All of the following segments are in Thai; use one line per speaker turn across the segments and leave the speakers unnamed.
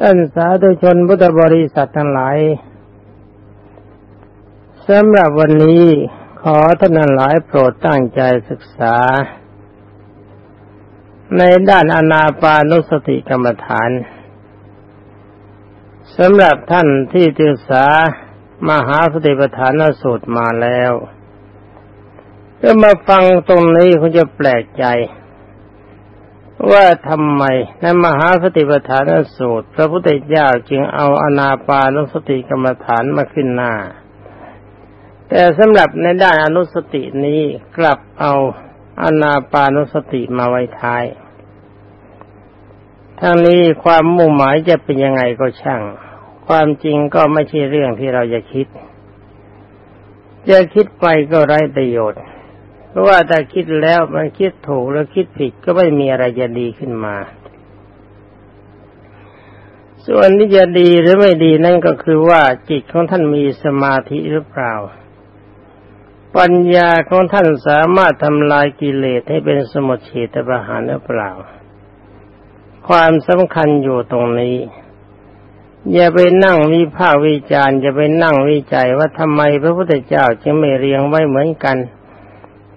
ท่านสาธุชนพุทธบริษัททั้งหลายสำหรับวันนี้ขอท่านหลายโปรดตั้งใจศึกษา ในด้านอนาปานุสติกรรมฐานสำหรับท่านที่ศึกษามหาสติปัฏฐานสูตรมาแล้วก็มาฟังตรงนี้คุณจะแปลกใจ ว่าทำไมในมหาสติปัฏฐานสูตร พระพุทธเจ้าจึงเอาอนาปานุสติกรรมฐานมาขึ้นหน้า แต่สำหรับในด้านอนุสตินี้กลับเอาอนาปานุสติมาไว้ท้ายทั้งนี้ความมุ่งหมายจะเป็นยังไงก็ช่าง ความจริงก็ไม่ใช่เรื่องที่เราจะคิด จะคิดไปก็ไร้ประโยชน์ เพราะว่าถ้าคิดแล้วมันคิดถูกแล้วคิดผิดก็ไม่มีอะไรจะดีขึ้นมา ส่วนที่จะดีหรือไม่ดีนั่นก็คือว่าจิตของท่านมีสมาธิหรือเปล่า ปัญญาของท่านสามารถทำลายกิเลสให้เป็นสมุทเฉตประหารหรือเปล่า ความสำคัญอยู่ตรงนี้อย่าไปนั่งวิพากวิจารณ์อย่าไปนั่งวิจัยว่าทำไมพระพุทธเจ้าจึงไม่เรียงไว้เหมือนกัน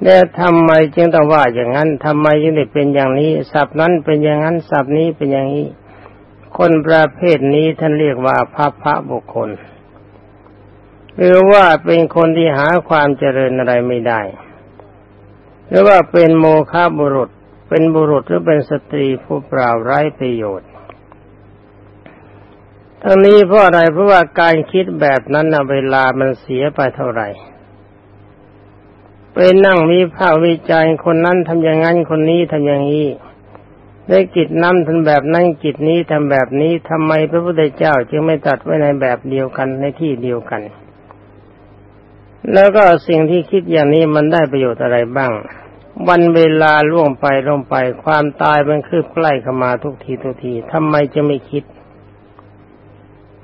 แล้วทำไมจึงต้องว่าอย่างนั้นทำไมจึงได้เป็นอย่างนี้ศัพท์นั้นเป็นอย่างนั้นศัพท์นี้เป็นอย่างนี้ คนประเภทนี้ท่านเรียกว่าพระพระบุคคลหรือว่าเป็นคนที่หาความเจริญอะไรไม่ได้ หรือว่าเป็นโมฆะบุรุษ เป็นบุรุษหรือเป็นสตรีผู้เปล่าไร้ประโยชน์ทั้งนี้เพราะอะไรเพราะว่าการคิดแบบนั้นนะเวลามันเสียไปเท่าไหร่ ไปนั่งมีภาควิจัยคนนั้นทำอย่างนั้นคนนี้ทำอย่างนี้ได้กิจนั้นทำแบบนั้นกิจนี้ทำแบบนี้ทำไมพระพุทธเจ้าจึงไม่ตัดไว้ในแบบเดียวกันในที่เดียวกัน แล้วก็สิ่งที่คิดอย่างนี้มันได้ประโยชน์อะไรบ้าง วันเวลาล่วงไปล่วงไปความตายมันคืบใกล้เข้ามาทุกทีทุกทีทำไมจะไม่คิด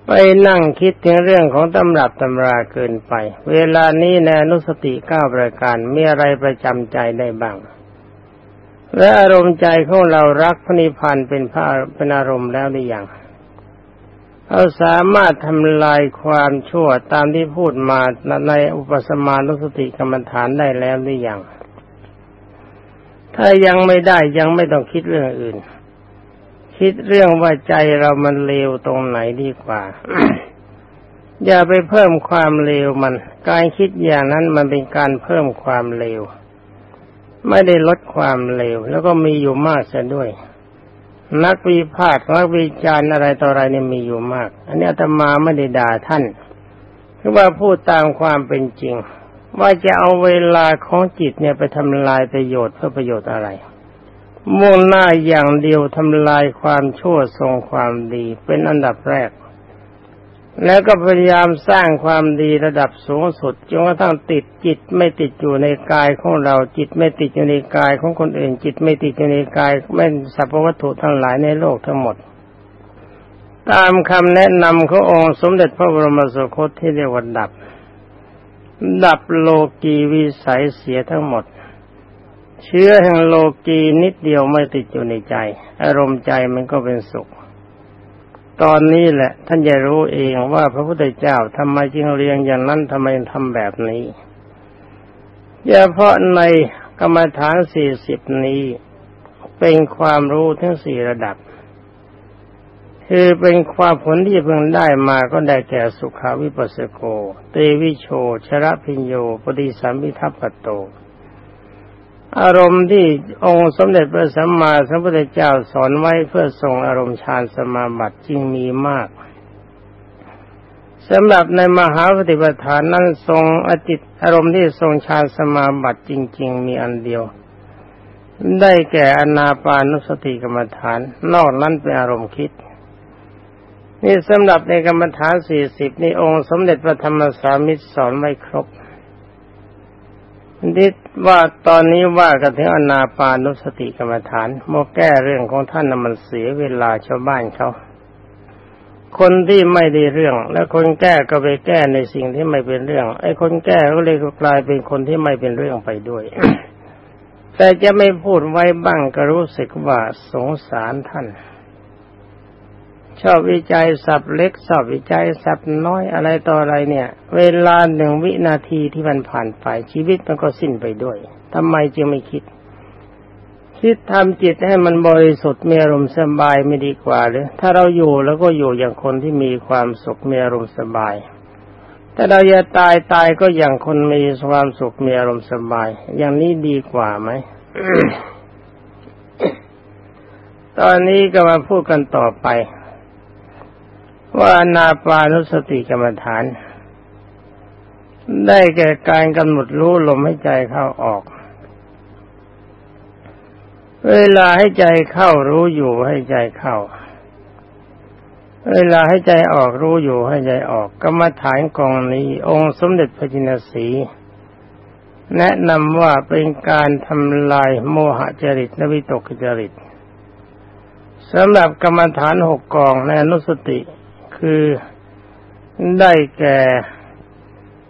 ไปนั่งคิดถึงเรื่องของตำรับตำราเกินไป เวลานี้ในอนุสติเก้าประการมีอะไรประจำใจได้บ้าง และอารมณ์ใจของเรารักพระนิพพานเป็นพระเป็นอารมณ์แล้วหรือยังเราสามารถทำลายความชั่วตามที่พูดมาในอุปสมานุสติกรรมฐานได้แล้วหรือยัง ถ้ายังไม่ได้ยังไม่ต้องคิดเรื่องอื่น คิดเรื่องว่าใจเรามันเลวตรงไหนดีกว่า อย่าไปเพิ่มความเลวมัน การคิดอย่างนั้นมันเป็นการเพิ่มความเลว ไม่ได้ลดความเลว แล้วก็มีอยู่มากซะด้วย นักวิพากษ์นักวิจารณ์อะไรต่ออะไรเนี่ยมีอยู่มาก อันนี้อาตมาไม่ได้ด่าท่านคือว่าพูดตามความเป็นจริง ว่าจะเอาเวลาของจิตเนี่ยไปทำลายประโยชน์เพื่อประโยชน์อะไร มุ่งหน้าอย่างเดียวทำลายความชั่วทรงความดีเป็นอันดับแรก แล้วก็พยายามสร้างความดีระดับสูงสุดจนกระทั่งติดจิตไม่ติดอยู่ในกายของเราจิตไม่ติดอยู่ในกายของคนอื่น จิตไม่ติดอยู่ในกายไม่สรรพวัตถุทั้งหลายในโลกทั้งหมด ตามคำแนะนำขององค์สมเด็จพระบรมสุคตที่เรียกว่าดับ ดับโลกีวิสัยเสียทั้งหมด เชื้อแห่งโลกีนิดเดียวไม่ติดอยู่ในใจ อารมณ์ใจมันก็เป็นสุข ตอนนี้แหละ ท่านจะรู้เองว่าพระพุทธเจ้าทำไมจึงเรียงอย่างนั้นทำไมทำแบบนี้ย่เฉพาะในกรรมฐานสี่สิบนี้เป็นความรู้ทั้งสี่ระดับ คือเป็นความผลที่เพิ่งได้มาก็ได้แก่สุขาวิปัสสโก เตวิโช ชระพิญโย ปฏิสัมพิทัพปโต อารมณ์ที่องค์สมเด็จพระสัมมาสัมพุทธเจ้าสอนไว้เพื่อส่งอารมณ์ฌานสมาบัติจึงมีมากสำหรับในมหาปฏิปทานนั้นทรงอจิตอารมณ์ที่ทรงฌานสมาบัติจริง ๆ มีอันเดียว ได้แก่อนาปานุสติกรรมฐาน นอกนั้นเป็นอารมณ์คิด นี่สำหรับในกรรมฐานสี่สิบนี่องค์สมเด็จพระธรรมสามิตรสอนไม่ครบนี่ ว่าตอนนี้ว่ากันถึงอนาปานุสติกรรมฐานโมแก้เรื่องของท่านนมันเสียเวลาชาวบ้านเขา คนที่ไม่ได้เรื่อง และคนแก้ก็ไปแก้ในสิ่งที่ไม่เป็นเรื่อง ไอ้คนแก้ก็เลยกลายเป็นคนที่ไม่เป็นเรื่องไปด้วย แต่จะไม่พูดไว้บ้างก็รู้สึกว่าสงสารท่าน ชอบวิจัยสับเล็กชอบวิจัยสับน้อยอะไรต่ออะไรเนี่ย เวลาหนึ่งวินาทีที่มันผ่านไปชีวิตมันก็สิ้นไปด้วยทำไมจึงไม่คิด คิดทำจิตให้มันบริสุทธิ์มีอารมณ์สบายไม่ดีกว่าหรือถ้าเราอยู่แล้วก็อยู่อย่างคนที่มีความสุขมีอารมณ์สบายถ้าเราจะตายตายก็อย่างคนมีความสุขมีอารมณ์สบาย อย่างนี้ดีกว่าไหมตอนนี้ก็มาพูดกันต่อไป ว่านาปานุสติกรรมฐาน ได้แก่การกำหนดรู้ลมให้ใจเข้าออก เวลาให้ใจเข้ารู้อยู่ให้ใจเข้า เวลาให้ใจออกรู้อยู่ให้ใจออกกรรมฐานกองนี้ องค์สมเด็จพระจินสีแนะนำว่าเป็นการทำลายโมหะจริตนวิตกจริตสำหรับกรรมฐานหกกองในอนุสติ คือได้แก่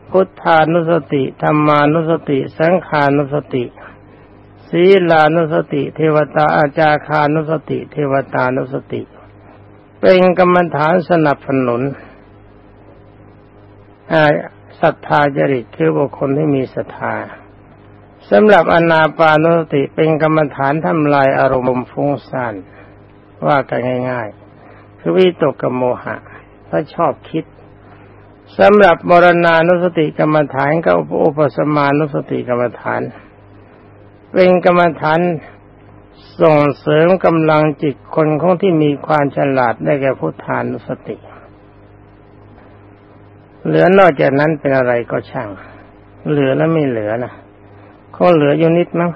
พุทธานุสติธรรมานุสติ สังขานุสติศีลานุสติ เทวตาอาจาคานุสติ เทวตานุสติ เป็นกรรมฐานสนับสนุนศรัทธาจริตคือบุคคลที่มีศรัทธาสำหรับอนาปานุสติเป็นกรรมฐานทำลายอารมณ์ฟุ้งซ่านว่ากันง่าย ๆ คือวิตกกโมหะ ถ้าชอบคิดสำหรับบรณานุสติกรรมฐานกับอุปสมานุสติกรรมฐาน เป็นกรรมฐานส่งเสริมกำลังจิตคนของที่มีความฉลาดได้แก่พุทธานุสติ เหลือนอกจากนั้นเป็นอะไรก็ช่าง เหลือแล้วไม่เหลือนะเขาเหลืออยู่นิดมั้ง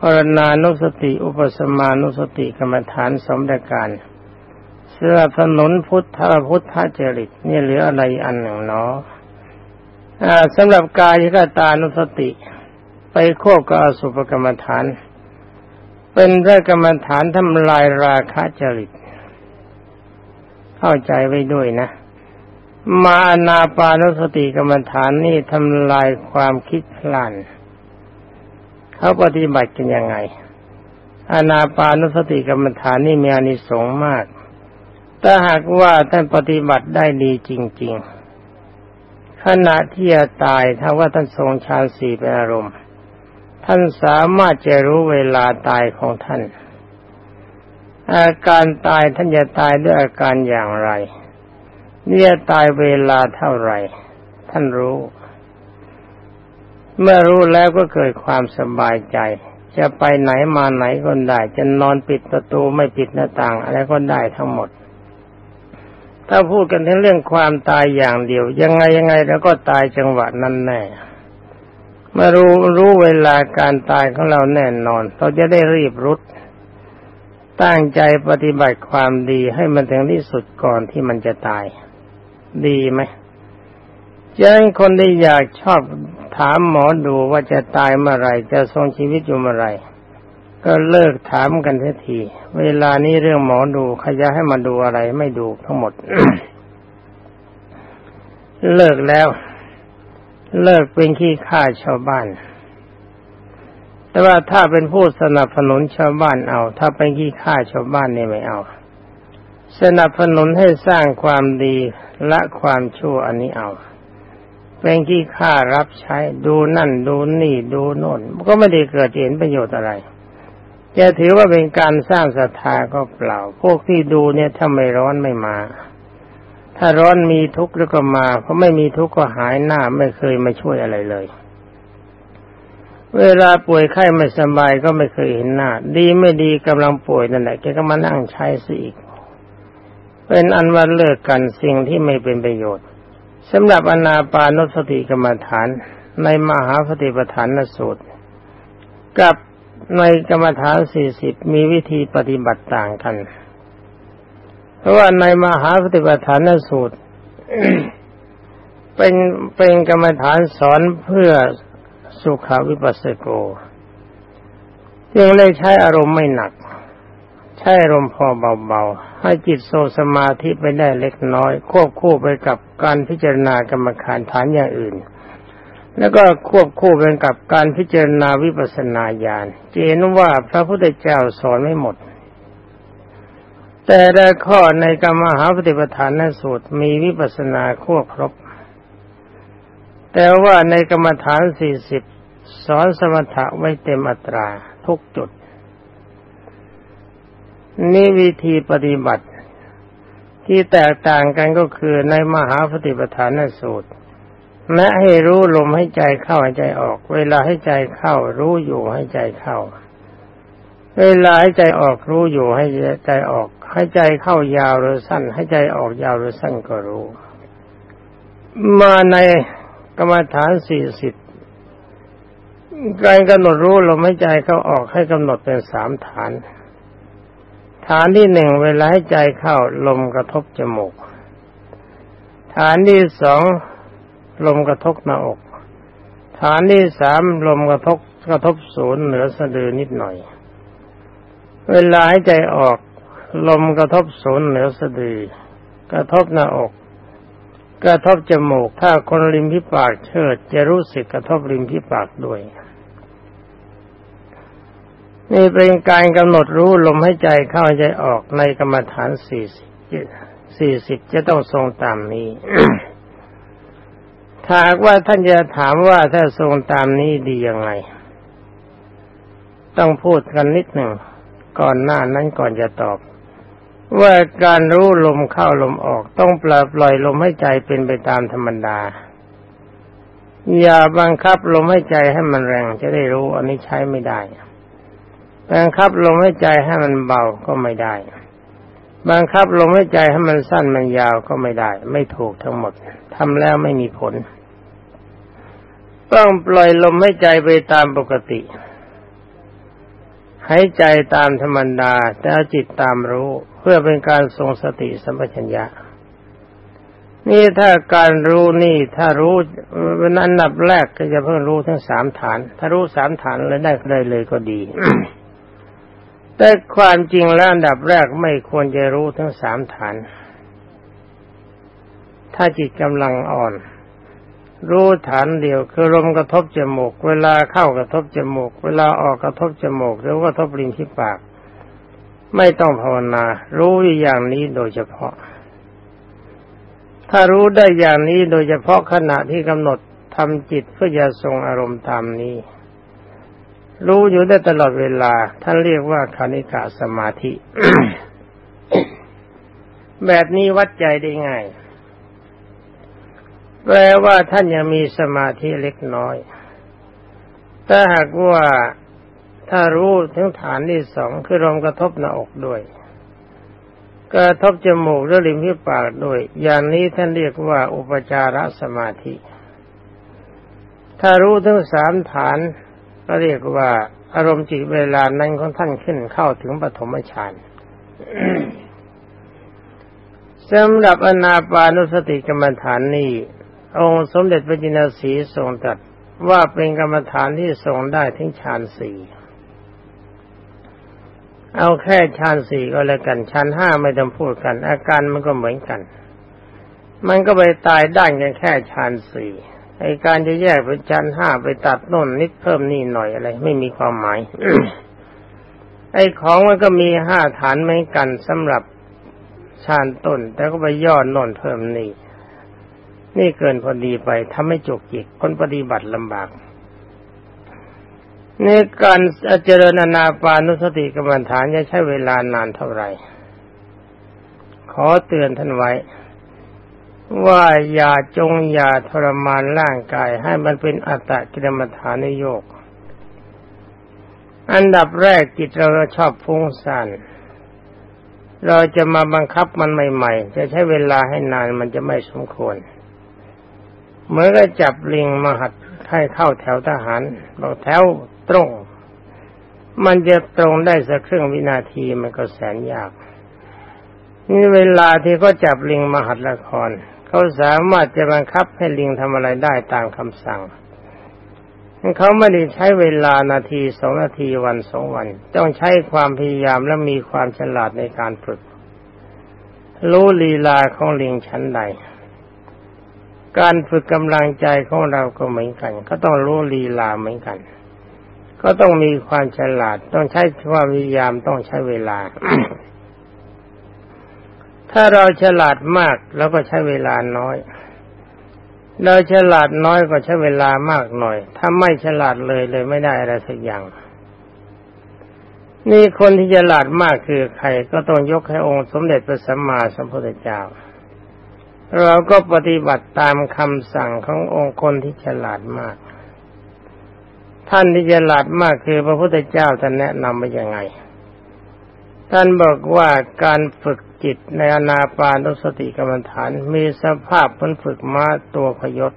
ปรณานุสติ อุปสมานุสติกรรมฐานสมประการ สนับสนุนพุทธพุทธจริตนี่เหลืออะไรอันหนึ่งเนาะสำหรับกายกตานุสติ ไปควบกับอสุภกรรมฐาน เป็นพระกรรมฐานทำลายราคะจริต เข้าใจไว้ด้วยนะ มานาปานุสติกรรมฐานนี่ทำลายความคิดพลันเขาปฏิบัติกันยังไง อานาปานุสติกรรมฐานนี่มีอานิสงส์มาก ถ้าหากว่าท่านปฏิบัติได้ดีจริง ๆ ขณะที่จะตายถ้าว่าท่านทรงฌานสี่เป็นอารมณ์ ท่านสามารถจะรู้เวลาตายของท่าน อาการตายท่านจะตายด้วยอาการอย่างไร เนี่ยตายเวลาเท่าไหร่ ท่านรู้ เมื่อรู้แล้วก็เกิดความสบายใจจะไปไหนมาไหนก็ได้ จะนอนปิดประตูไม่ปิดหน้าต่าง อะไรก็ได้ทั้งหมด ถ้าพูดกันถึงเรื่องความตายอย่างเดียว ยังไงยังไงแล้วก็ตายจังหวะนั้นแน่มื่อรู้รู้เวลาการตายของเราแน่นอน เราจะได้รีบรุด ตั้งใจปฏิบัติความดีให้มันถึงที่สุดก่อนที่มันจะตาย ดีไหมยังคนที่อยากชอบถามหมอดูว่าจะตายเมื่อไรจะทรงชีวิตอยู่เมื่อไร ก็เลิกถามกันทีที เวลานี้เรื่องหมอดูขยะให้มาดูอะไรไม่ดูทั้งหมด เลิกแล้ว เลิกเป็นขี้ข้าชาวบ้าน แต่ว่าถ้าเป็นผู้สนับสนุนชาวบ้านเอา ถ้าเป็นขี้ข้าชาวบ้านนี่ไม่เอา สนับสนุนให้สร้างความดีและความชั่วอันนี้เอาเป็นขี้ข้ารับใช้ดูนั่นดูนี่ดูโน่นก็ไม่ได้เกิดเห็นประโยชน์อะไร จะถือว่าเป็นการสร้างศรัทธาก็เปล่า พวกที่ดูเนี่ยถ้าไม่ร้อนไม่มา ถ้าร้อนมีทุกข์แล้วก็มา เพราะไม่มีทุกข์ก็หายหน้าไม่เคยมาช่วยอะไรเลย เวลาป่วยไข้ไม่สบายก็ไม่เคยเห็นหน้า ดีไม่ดีกำลังป่วยนั่นแหละแกก็มานั่งใช้สิอีก เป็นอันว่าเลิกกันสิ่งที่ไม่เป็นประโยชน์สำหรับอนาปานสติกรรมฐานในมหาสติปัฏฐานสูตรกับ ในกรรมฐานสี่สิบมีวิธีปฏิบัติต่างกัน เพราะว่าในมหาสติปัฏฐานสูตร เป็นเป็นกรรมฐานสอนเพื่อสุขาวิปัสสโกจึงได้ใช้อารมณ์ไม่หนัก ใช้อารมณ์พอเบาๆ ให้จิตโซสมาธิไปได้เล็กน้อย ควบคู่ไปกับการพิจารณากรรมฐานฐานอย่างอื่น แล้วก็ควบคู่ไปกับการพิจารณาวิปัสสนาญาณเจนว่าพระพุทธเจ้าสอนไม่หมด แต่ละข้อในกรรมหาปฏิปทานนสูตรมีวิปัสสนาควบครบ แต่ว่าในกรรมฐานสี่สิบสอนสมถะไว้เต็มอัตราทุกจุด นี่วิธีปฏิบัติที่แตกต่างกันก็คือในมหาปฏิปทานนสูตร แม้ให้รู้ลมให้ใจเข้าให้ใจออก เวลาให้ใจเข้า รู้อยู่ให้ใจเข้า เวลาให้ใจออกรู้อยู่ให้ใจออก ให้ใจเข้ายาวหรือสั้น ให้ใจออกยาวหรือสั้นก็รู้ มาในกรรมฐานสี่สิบการกำหนดรู้ลมให้ใจเข้าออกให้กำหนดเป็นสามฐาน ฐานที่หนึ่งเวลาให้ใจเข้าลมกระทบจมูก ฐานที่สอง ลมกระทบหน้าอก ฐานที่สามลมกระทบกระทบศูนย์เหนือสะดือนิดหน่อย เวลาให้ใจออก ลมกระทบศูนย์เหนือสะดือ กระทบหน้าอก กระทบจมูก ถ้าคนริมพิปากเชิด จะรู้สึกกระทบริมพิปากด้วย นี่เป็นการกำหนดรู้ลมให้ใจเข้าใจออกในกรรมฐานสี่สิบสี่สิบจะต้องทรงตามนี้ ถ้าว่าท่านจะถามว่าถ้าทรงตามนี้ดียังไง ต้องพูดกันนิดหนึ่ง ก่อนหน้านั้นก่อนจะตอบ ว่าการรู้ลมเข้าลมออกต้องปล่อยปล่อยลมให้ใจเป็นไปตามธรรมดา อย่าบังคับลมให้ใจให้มันแรงจะได้รู้อันนี้ใช้ไม่ได้บังคับลมให้ใจให้มันเบาก็ไม่ได้ บังคับลมให้ใจให้มันสั้นมันยาวก็ไม่ได้ ไม่ถูกทั้งหมดทำแล้วไม่มีผล ต้องปล่อยลมให้ใจไปตามปกติให้ใจตามธรรมดาแต่จิตตามรู้เพื่อเป็นการทรงสติสัมปชัญญะ นี่ถ้าการรู้นี่ถ้ารู้วันนั้นนับแรกก็จะเพิ่งรู้ทั้งสามฐาน ถ้ารู้สามฐานแล้วได้ได้เลยก็ดี แต่ความจริงแล้วอันดับแรกไม่ควรจะรู้ทั้งสามฐาน ถ้าจิตกำลังอ่อน รู้ฐานเดียวคือลมกระทบจมูก เวลาเข้ากระทบจมูก เวลาออกกระทบจมูก หรือกระทบริมที่ปาก ไม่ต้องภาวนา รู้อย่างนี้โดยเฉพาะ ถ้ารู้ได้อย่างนี้โดยเฉพาะขณะที่กำหนดทำจิตเพื่อจะทรงอารมณ์ตามนี้ รู้อยู่ได้ตลอดเวลา ท่านเรียกว่าคานิกาสมาธิ แบบนี้วัดใจได้ง่าย แปลว่าท่านยังมีสมาธิเล็กน้อยถ้าหากว่าถ้ารู้ถึงฐานที่สองคือลมกระทบหน้าอกด้วยกระทบจมูกและริมที่ปากด้วย อย่างนี้ท่านเรียกว่าอุปจารสมาธิ ถ้ารู้ทั้งสามฐานก็เรียกว่าอารมณ์จิตเวลานั้นของท่านขึ้นเข้าถึงปฐมฌานสำหรับอนาปานุสติกรรมฐานนี้ องค์สมเด็จพระจินสีทรงตรัสว่าเป็นกรรมฐานที่ทรงได้ถึงฌานสี่เอาแค่ฌานสี่ก็แล้วกันฌานห้าไม่ต้องพูดกัน อาการมันก็เหมือนกัน มันก็ไปตายด้านกันแค่ฌานสี่ไอการจะแยกเป็นฌานห้าไปตัดน่นนิดเพิ่มนี่หน่อยอะไร ไม่มีความหมาย ไอของมันก็มีห้าฐานเหมือนกันสำหรับฌานต้นแต่ก็ไปย่อน่นเพิ่มนี่ นี่เกินพอดีไปทำให้จุกจิกคนปฏิบัติลำบากในการเจริญอนาปานุสติกรรมฐานจะใช้เวลานานเท่าไหร่ ขอเตือนท่านไว้ ว่าอย่าจงอย่าทรมานร่างกายให้มันเป็นอัตตกิรมฐานโยก อันดับแรกจิตเราชอบฟุ้งซ่านเราจะมาบังคับมันใหม่ ๆ จะใช้เวลาให้นานมันจะไม่สมควร เมื่อก็จับลิงมาหัดให้เข้าแถวทหารบอกแถวตรง มันจะตรงได้สักครึ่งวินาทีมันก็แสนยาก นี่เวลาที่เขาจับลิงมาหัดละคร เขาสามารถจะบังคับให้ลิงทำอะไรได้ตามคำสั่งเขาไม่ได้ใช้เวลานาทีสองนาทีวันสองวัน ต้องใช้ความพยายามและมีความฉลาดในการฝึกรู้ลีลาของลิงชั้นใด การฝึกกำลังใจของเราก็เหมือนกัน ก็ต้องรู้ลีลาเหมือนกัน ก็ต้องมีความฉลาด ต้องใช้ความพยายามต้องใช้เวลา ถ้าเราฉลาดมากเราก็ใช้เวลาน้อย เราฉลาดน้อยก็ใช้เวลามากหน่อย ถ้าไม่ฉลาดเลยเลยไม่ได้อะไรสักอย่างนี่คนที่ฉลาดมากคือใครก็ต้องยกให้องค์สมเด็จพระสัมมาสัมพุทธเจ้า เราก็ปฏิบัติตามคำสั่งขององค์คนที่ฉลาดมาก ท่านที่ฉลาดมากคือพระพุทธเจ้าท่านแนะนำมาอย่างไง ท่านบอกว่าการฝึกจิตในอนาปานุสติกรรมฐาน มีสภาพมันฝึกม้าตัวพยศ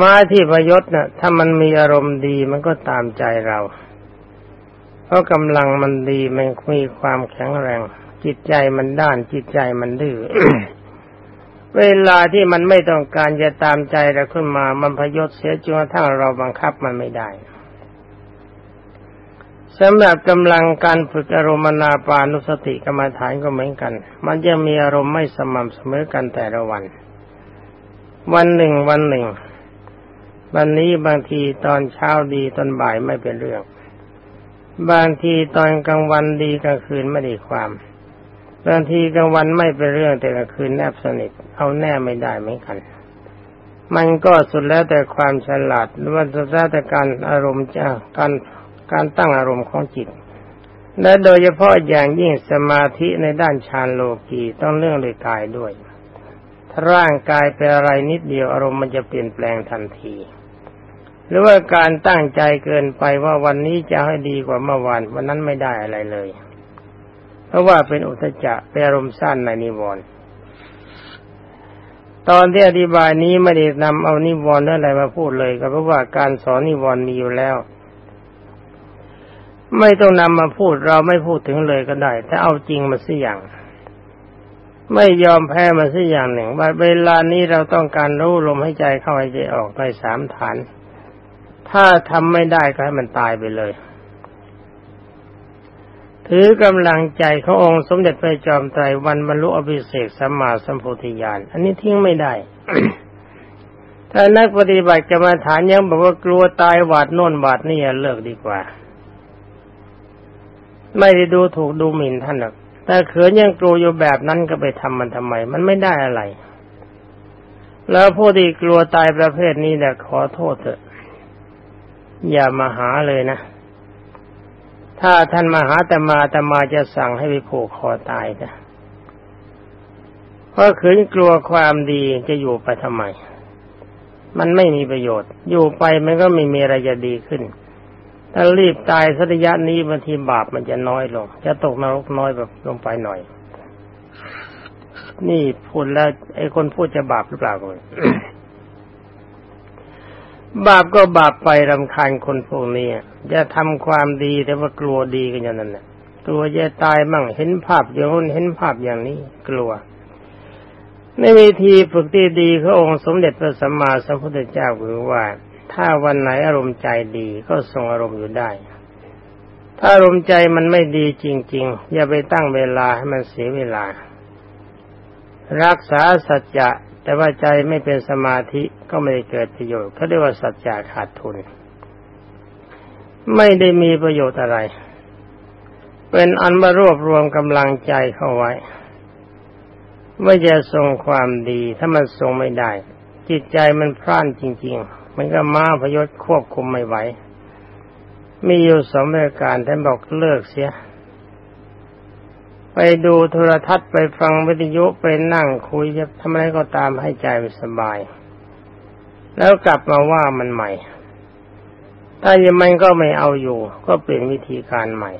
ม้าที่พยศนะ่ะ ถ้ามันมีอารมณ์ดีมันก็ตามใจเรา เพราะกำลังมันดีมันมีความแข็งแรง จิตใจมันด้านจิตใจมันดื้อเวลาที่มันไม่ต้องการจะตามใจเราขึ้นมา มันพยศเสียจนกระทั่งเราบังคับมันไม่ได้สำหรับกำลังการฝึกอารมณ์นาปานุสติกรรมฐานก็เหมือนกัน มันจะมีอารมณ์ไม่สม่ำเสมอกันแต่ละวัน วันหนึ่งวันหนึ่ง วันนี้บางทีตอนเช้าดีตอนบ่ายไม่เป็นเรื่อง บางทีตอนกลางวันดีกลางคืนไม่ได้ความ บางทีกลางวันไม่เป็นเรื่องแต่กลางคืนแนบสนิทเอาแน่ไม่ได้เหมือนกัน มันก็สุดแล้วแต่ความฉลาดหรือว่าสุดแล้วแต่การอารมณ์จะการการตั้งอารมณ์ของจิต และโดยเฉพาะอย่างยิ่งสมาธิในด้านฌานโลกีต้องเรื่องเลยกายด้วยถ้าร่างกายเป็นอะไรนิดเดียวอารมณ์มันจะเปลี่ยนแปลงทันที หรือว่าการตั้งใจเกินไปว่าวันนี้จะให้ดีกว่าเมื่อวานวันนั้นไม่ได้อะไรเลย เพราะว่าเป็นอุทจจะเป็นอารมณ์สั้นในนิวรณ์ตอนที่อธิบายนี้ไม่ได้นำเอานิวรณ์อะไรมาพูดเลยก็เพราะว่าการสอนนิวรณ์มีอยู่แล้ว ไม่ต้องนำมาพูดเราไม่พูดถึงเลยก็ได้ถ้าเอาจริงมาสิอย่าง ไม่ยอมแพ้มาสิอย่างหนึ่ง ว่าเวลานี้เราต้องการรู้ลมให้ใจเข้าให้ใจออกในสามฐาน ถ้าทำไม่ได้ก็ให้มันตายไปเลย ถือกำลังใจขององค์สมเด็จพระจอมไตรวันบรรลุอภิเศกสัมมาสัมโพธิญาณอันนี้ทิ้งไม่ได้ ถ้านักปฏิบัติจะมาฐานยังบอกว่ากลัวตายหวาดโน่นหวาดนี่เลิกดีกว่า ไม่ได้ดูถูกดูหมิ่นท่านหรอกแต่เขินยังกลัวอยู่แบบนั้นก็ไปทำมันทำไม มันไม่ได้อะไร แล้วผู้ที่กลัวตายประเภทนี้เนี่ยขอโทษเถอะ อย่ามาหาเลยนะ ถ้าท่านมาหาแตมาแตมาจะสั่งให้ไปผูกคอตายนะเพราะขืนกลัวความดีจะอยู่ไปทำไม มันไม่มีประโยชน์ อยู่ไปมันก็ไม่มีอะไรจะดีขึ้น ถ้ารีบตายสัตยะนี้บางทีบาปมันจะน้อยลง จะตกนรกน้อยแบบลงไปหน่อย นี่พูดแล้วไอ้คนพูดจะบาปหรือเปล่าคน บาปก็บาปไปรำคาญคนพวกนี้จะทำความดีแต่ว่ากลัวดีกันอย่างนั้นน่ะกลัวจะตายมั่งเห็นภาพอย่างนู้นเห็นภาพอย่างนี้กลัวในวิธีฝึกที่ดีขององค์สมเด็จพระสัมมาสัมพุทธเจ้าคือว่า ถ้าวันไหนอารมณ์ใจดีก็ทรงอารมณ์อยู่ได้ ถ้าอารมณ์ใจมันไม่ดีจริง ๆ อย่าไปตั้งเวลาให้มันเสียเวลา รักษาสัจจะ แต่ว่าใจไม่เป็นสมาธิก็ไม่ได้เกิดประโยชน์เขาเรียกว่าสัจจะขาดทุน ไม่ได้มีประโยชน์อะไร เป็นอันมารวบรวมกำลังใจเข้าไว้ไม่จะทรงความดี ถ้ามันทรงไม่ได้ จิตใจมันพร่านจริง ๆ มันก็มาพยศควบคุมไม่ไหวมีอยู่สองประการท่านบอกเลิกเสีย ไปดูโทรทัศน์ไปฟังวิทยุไปนั่งคุยจะทำอะไรก็ตามให้ใจมันสบาย แล้วกลับมาว่ามันใหม่ ถ้ายังมันก็ไม่เอาอยู่ ก็เปลี่ยนวิธีการใหม่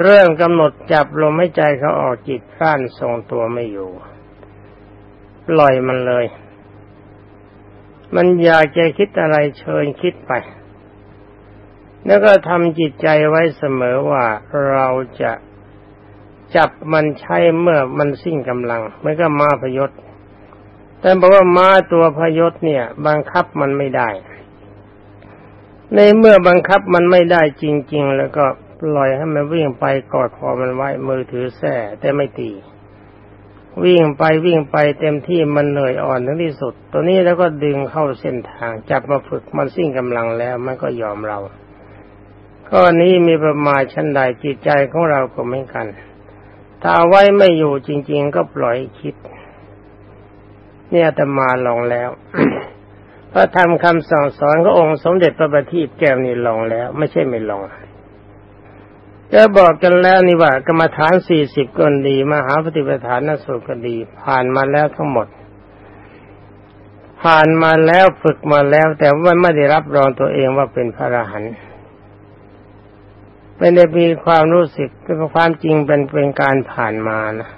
เรื่องกำหนดจับลมให้ใจเขาออกจิตก้านทรงตัวไม่อยู่ ปล่อยมันเลย มันอยากจะคิดอะไรเชิญคิดไปแล้วก็ทำจิตใจไว้เสมอว่าเราจะ จับมันใช้เมื่อมันสิ้นกำลังมันก็มาพยศ แต่บอกว่าม้าตัวพยศเนี่ย บังคับมันไม่ได้ ในเมื่อบังคับมันไม่ได้จริง ๆ แล้วก็ปล่อยให้มันวิ่งไปกอดคอมันไว้มือถือแส้แต่ไม่ตีวิ่งไปวิ่งไปเต็มที่มันเหนื่อยอ่อนถึงที่สุด ตัวนี้แล้วก็ดึงเข้าเส้นทาง จับมาฝึกมันสิ้นกำลังแล้วมันก็ยอมเราข้อนี้มีประมาณชั้นใดจิตใจของเราก็เหมือนกัน ถ้าไว้ไม่อยู่จริง ๆ ก็ปล่อยคิด เนี่ยอาตมาลองแล้วพระธรรมคำสั่งสอนขององค์สมเด็จพระบัณฑิตแก้วนี่ลองแล้ว ไม่ใช่ไม่ลองก็บอกกันแล้วนี่ว่ากรรมฐานสี่สิบก็ดีมหาปฏิปทานนสุก็ดี ผ่านมาแล้วทั้งหมด ผ่านมาแล้วฝึกมาแล้ว แต่ว่าไม่ได้รับรองตัวเองว่าเป็นพระอรหันต์ ไม่ได้มีความรู้สึกแต่ความจริงเป็นเป็นการผ่านมานะ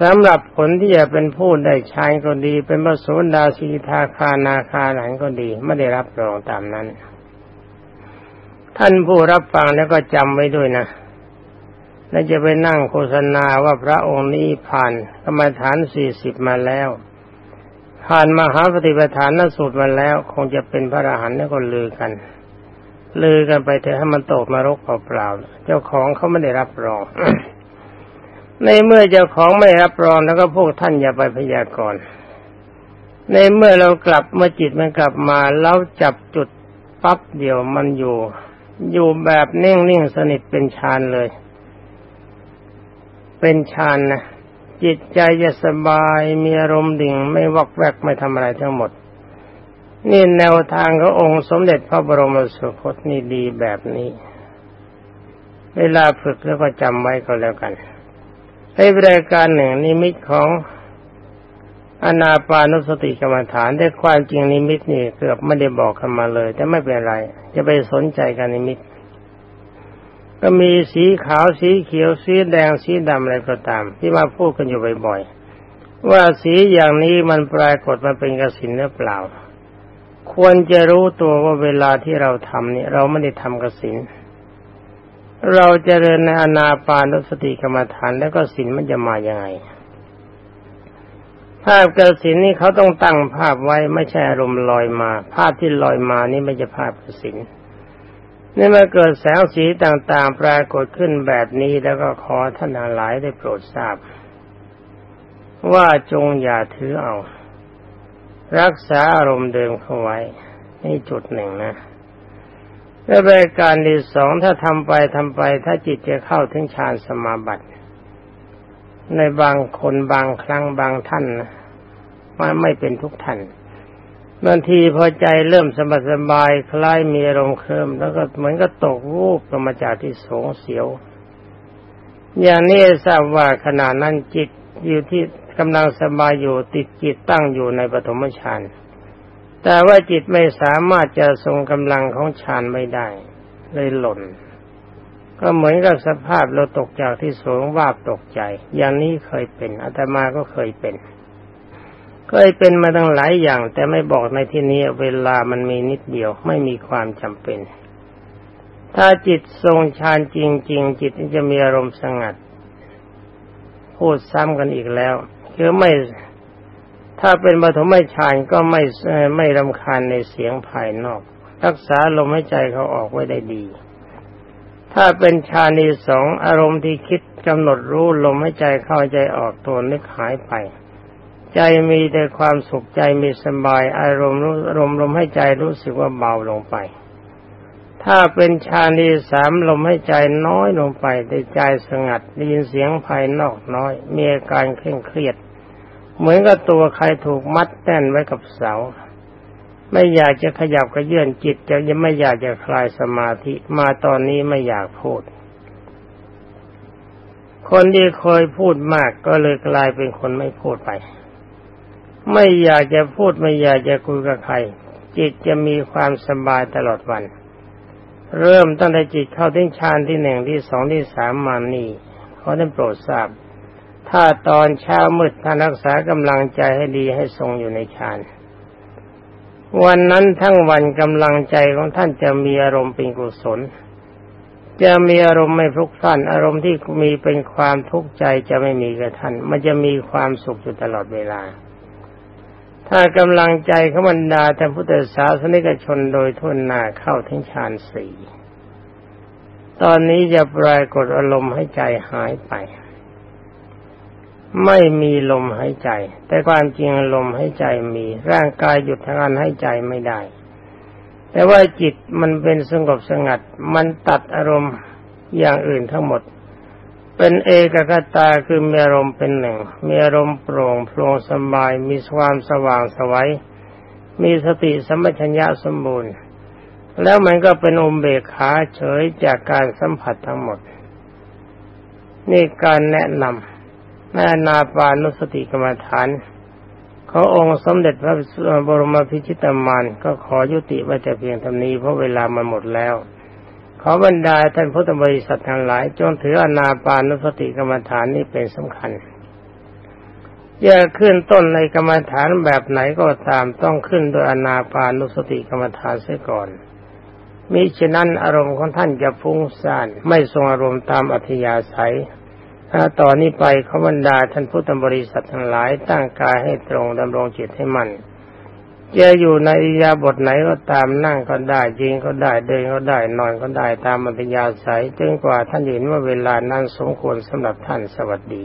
สำหรับผลที่จะเป็นผู้ได้ชายก็ดี เป็นพระโสดาสีทาคานาคาหลังก็ดี ไม่ได้รับรองตามนั้น ท่านผู้รับฟังแล้วก็จำไว้ด้วยนะและจะไปนั่งโฆษณาว่าพระองค์นี้ผ่านกรรมฐานสี่สิบมาแล้ว ผ่านมหาปฏิปทานนสูตรมาแล้ว คงจะเป็นพระอรหันต์แล้วก็ลือกัน ลือกันไปเถอะให้มันตกนรกเปล่าๆเจ้าของเขาไม่ได้รับรอง ในเมื่อเจ้าของไม่รับรองแล้วก็พวกท่านอย่าไปพยากรณ์ในเมื่อเรากลับเมื่อจิตมันกลับมาแล้วจับจุดปั๊บเดียวมันอยู่ อยู่แบบนิ่งนิ่งสนิทเป็นฌานเลย เป็นฌานนะจิตใจจะสบายมีอารมณ์ดิ่ง ไม่วอกแวกไม่ทำอะไรทั้งหมด นี่แนวทางขององค์สมเด็จพระบรมสุคตนี่ดีแบบนี้ เวลาฝึกแล้วก็จำไว้ก็แล้วกันให้รายการหนึ่งนิมิตของอนาปานุสติกรรมฐานได้ความจริงนิมิตนี่เกือบไม่ได้บอกกันมาเลย แต่ไม่เป็นไร จะไปสนใจกันนิมิต ก็มีสีขาวสีเขียวสีแดงสีดำอะไรก็ตาม ที่มาพูดกันอยู่บ่อยๆว่าสีอย่างนี้มันปรากฏมาเป็นกสินหรือเปล่า ควรจะรู้ตัวว่าเวลาที่เราทำเนี่ย เราไม่ได้ทำกสินเราจเจริญในอนาปานุสติกรรมฐานแล้วก็สินมันจะมาอย่างไง ภาพกสินนี่เขาต้องตั้งภาพไว้ไม่ใช่อารมณ์ลอยมา ภาพที่ลอยมานี่ไม่ใช่ภาพกสินนี่มาเกิดแสงสีต่างๆ ปรากฏขึ้นแบบนี้แล้วก็ขอท่านหลายได้โปรดทราบ ว่าจงอย่าถือเอา รักษาอารมณ์เดิมเข้าไว้นี่จุดหนึ่งนะและรายการที่สองถ้าทำไปทำไป ถ้าจิตจะเข้าถึงฌานสมาบัติ ในบางคนบางครั้งบางท่านนะมันไม่เป็นทุกท่านบางทีพอใจเริ่มสบายสบายคล้ายมีอารมณ์เคลิมแล้วก็เหมือนก็ตกรูปลงมาจากที่สงเสียว อย่างนี้ทราบว่าขณะนั้นจิตอยู่ที่ กำลังสบายอยู่ติดจิตตั้งอยู่ในปฐมฌานแต่ว่าจิตไม่สามารถจะทรงกำลังของฌานไม่ได้ เลยหล่น ก็เหมือนกับสภาพเราตกจากที่สูงวาบตกใจ อย่างนี้เคยเป็นอาตมาก็เคยเป็น เคยเป็นมาตั้งหลายอย่าง แต่ไม่บอกในที่นี้เวลามันมีนิดเดียวไม่มีความจำเป็น ถ้าจิตทรงฌานจริง ๆ จิตจะมีอารมณ์สงัดพูดซ้ำกันอีกแล้ว คือไม่ถ้าเป็นปฐมฌานก็ไม่ไม่รำคาญในเสียงภายนอก รักษาลมหายใจเขาออกไว้ได้ดี ถ้าเป็นฌานีสองอารมณ์ที่คิดกำหนดรู้ลมหายใจเข้าใจออกตัวนึกหายไป ใจมีแต่ความสุขใจมีสบาย อารมณ์อารมณ์ลมหายใจรู้สึกว่าเบาลงไป ถ้าเป็นฌานีสามลมหายใจน้อยลงไปแต่ใจสงัดได้ยินเสียงภายนอกน้อย มีอาการเคร่งเครียด เหมือนกับตัวใครถูกมัดแน่นไว้กับเสา ไม่อยากจะขยับกระเยื่อนจิตจะยังไม่อยากจะคลายสมาธิมาตอนนี้ไม่อยากพูด คนที่เคยพูดมากก็เลยกลายเป็นคนไม่พูดไป ไม่อยากจะพูดไม่อยากจะคุยกับใคร จิตจะมีความสบายตลอดวัน เริ่มตั้งแต่จิตเข้าถึงฌานที่หนึ่งที่สองที่สามมานี่เขาได้โปรดทราบ ถ้าตอนเช้ามืดท่านรักษากำลังใจให้ดีให้ทรงอยู่ในฌานวันนั้นทั้งวันกำลังใจของท่านจะมีอารมณ์เป็นกุศล จะมีอารมณ์ไม่พลุกพล่านอารมณ์ที่มีเป็นความทุกข์ใจจะไม่มีกับท่าน มันจะมีความสุขอยู่ตลอดเวลา ถ้ากำลังใจขบรรดาท่านพุทธศาสนิกชนโดยทุนนาเข้าถึงฌานสี่ตอนนี้จะปรากฏอารมณ์ให้ใจหายไป ไม่มีลมหายใจ แต่ความจริงลมหายใจมี ร่างกายหยุดทางการหายใจไม่ได้ แต่ว่าจิตมันเป็นสงบสงัด มันตัดอารมณ์อย่างอื่นทั้งหมด เป็นเอกกตาคือมีอารมณ์เป็นหนึ่ง มีอารมณ์โปร่งโปร่งสบาย มีความสว่างสวัยมีสติสมัชัญญะสมบูรณ์ แล้วมันก็เป็นอุเบกขาเฉยจากการสัมผัสทั้งหมด นี่การแนะนำ แม่นาปานุสติกรรมฐานเขาองค์สมเด็จพระบรมพิชิตามานก็ขอยุติว่าจะเพียงเท่านี้เพราะเวลามันหมดแล้ว ขอบรรดาท่านพุทธบริษัททั้งหลาย จงถืออนาปานุสติกรรมฐานนี้เป็นสำคัญอย่าขึ้นต้นในกรรมฐานแบบไหนก็ตามต้องขึ้นโดยอนาปานุสติกรรมฐานเสียก่อนมิฉะนั้นอารมณ์ของท่านจะฟุ้งซ่านไม่ทรงอารมณ์ตามอัธยาศัย ถ้าต่อนนี้ไปเขาบรรดาท่านพุทธบริษัททั้งหลายตั้งกายให้ตรงดำรงจิตให้มัน่นจะอยู่ในอิยาบทไหนก็ตามนั่งก็ได้ยิงก็ได้เดินก็ได้นอนก็ได้ตามมัธยาศัยจนกว่าท่านเห็นว่าเวลานั้นสมควรสำหรับท่านสวัสดี